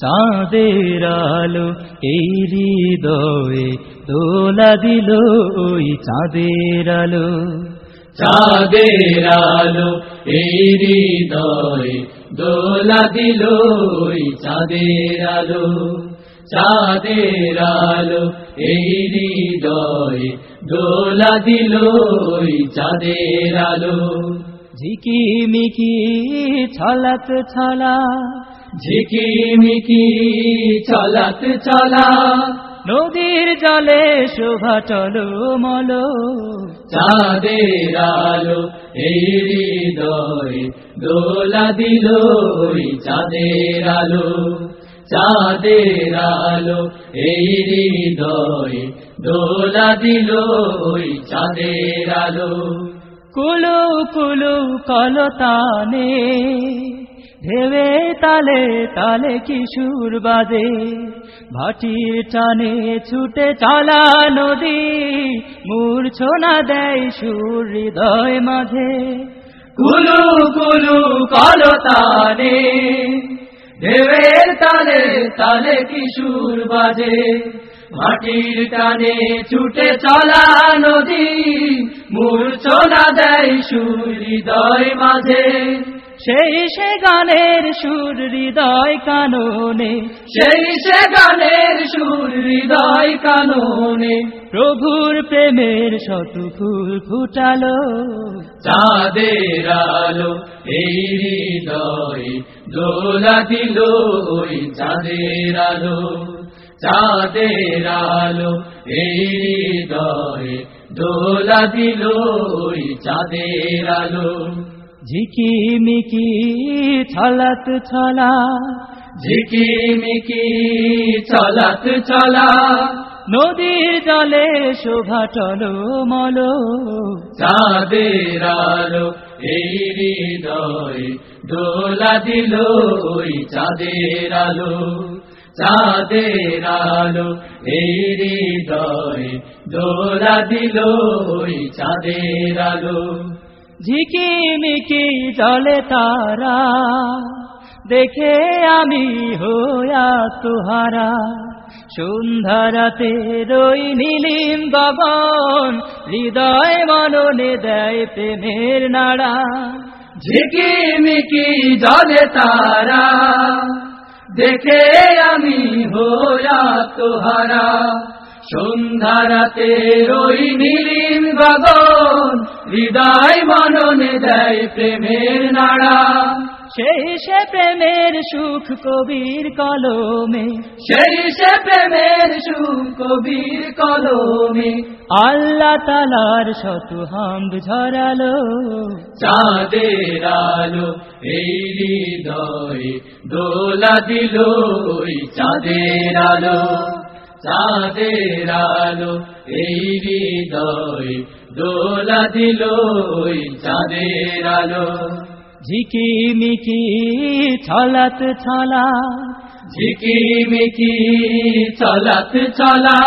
চাঁদের আলো এই হৃদয়ে দোলা দিল ওই চাঁদের আলো। চাঁদের আলো এই হৃদয়ে দোলা দিল ওই চাঁদের আলো। চাঁদের আলো এই হৃদয়ে দোলা দিল ওই চাঁদের আলো। ঝিকিমিকি ছলাত ছলা ঝিকিমিকি চলাত চলা। নদীর জলে শোভা চলো মলো। চাঁদের আলো এই হৃদয়ে দোলা দিল চাঁদের আলো। চাঁদের আলো এই হৃদয়ে দোলা দিল ওই চাঁদের আলো। কুলু কুলু কলতানে ভেবে তালে তালে কিশোর বাজে? ভাটির টানে ছুটে চলা নদী মূর্ছনা দেয় সুর হৃদয় মাঝে। কুলু কুলু কলতানে ঢেউয়ের তালে তালে কিশোর বাজে? মাটির টানে ছুটে চলা নদী মূর্ছনা দেয় সুর হৃদয় মাঝে। সেই সে গানের সুর হৃদয় কাননে, সেই সে গানের সুর হৃদয় কাননে। প্রভুর প্রেমের শত ফুল ফুটালো, চাঁদের আলো এই হৃদয়ে দোলা দিল ওই চাঁদের আলো। চাঁদের আলো এই হৃদয়ে দোলা দিল ওই চাঁদের আলো। ঝিকিমিকি ছলাত ছলা ঝিকিমিকি চলাত চলা নদীর জলে শোভা চলো মলো, চাঁদের আলো এই হৃদয়ে দোলা দিল ওই চাঁদের আলো। চাঁদের আলো এই হৃদয়ে দোলা দিল ওই চাঁদের আলো। ঝিকিমিকি জলে তারা, দেখে আমি হইয়া তোহারা। সন্ধ্যারাতে রই নীলিম গগন, হৃদয় মননে দেয় প্রেমের নাড়া। ঝিকিমিকি জলে তারা, দেখে আমি হোয়া তোহারা। সন্ধ্যারাতে রই নীলিম গগন হৃদয় মননে দেয় প্রেমের নাড়া। সেই সে প্রেমের সুখ কবির কলমে। সেই সে প্রেমের সুখ কবির কলমে। আল্লাহ তালার শত হামদ ঝরালো। চাঁদের আলো এই হৃদয়ে দোলা দিল চাঁদের আলো। চাঁদের আলো এই হৃদয়ে দোলা দিল চাঁদের আলো। ঝিকিমিকি ছলাত ছলা। ঝিকিমিকি চলাত চলা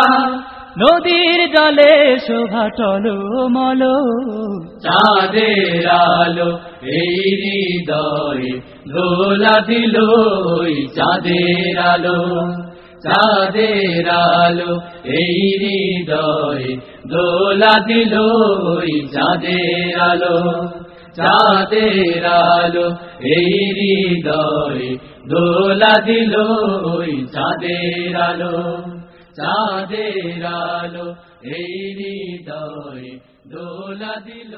নদীর জলে শোভা চলো মলো। চাঁদের আলো এই হৃদয়ে দোলা দিল চাঁদের আলো। চাঁদের আলো এই হৃদয়ে দোলা দিল ওই চাঁদের আলো। চাঁদের আলো এই হৃদয়ে দোলা দিল ওই চাঁদের আলো। চাঁদের আলো এই হৃদয়ে দোলা দিল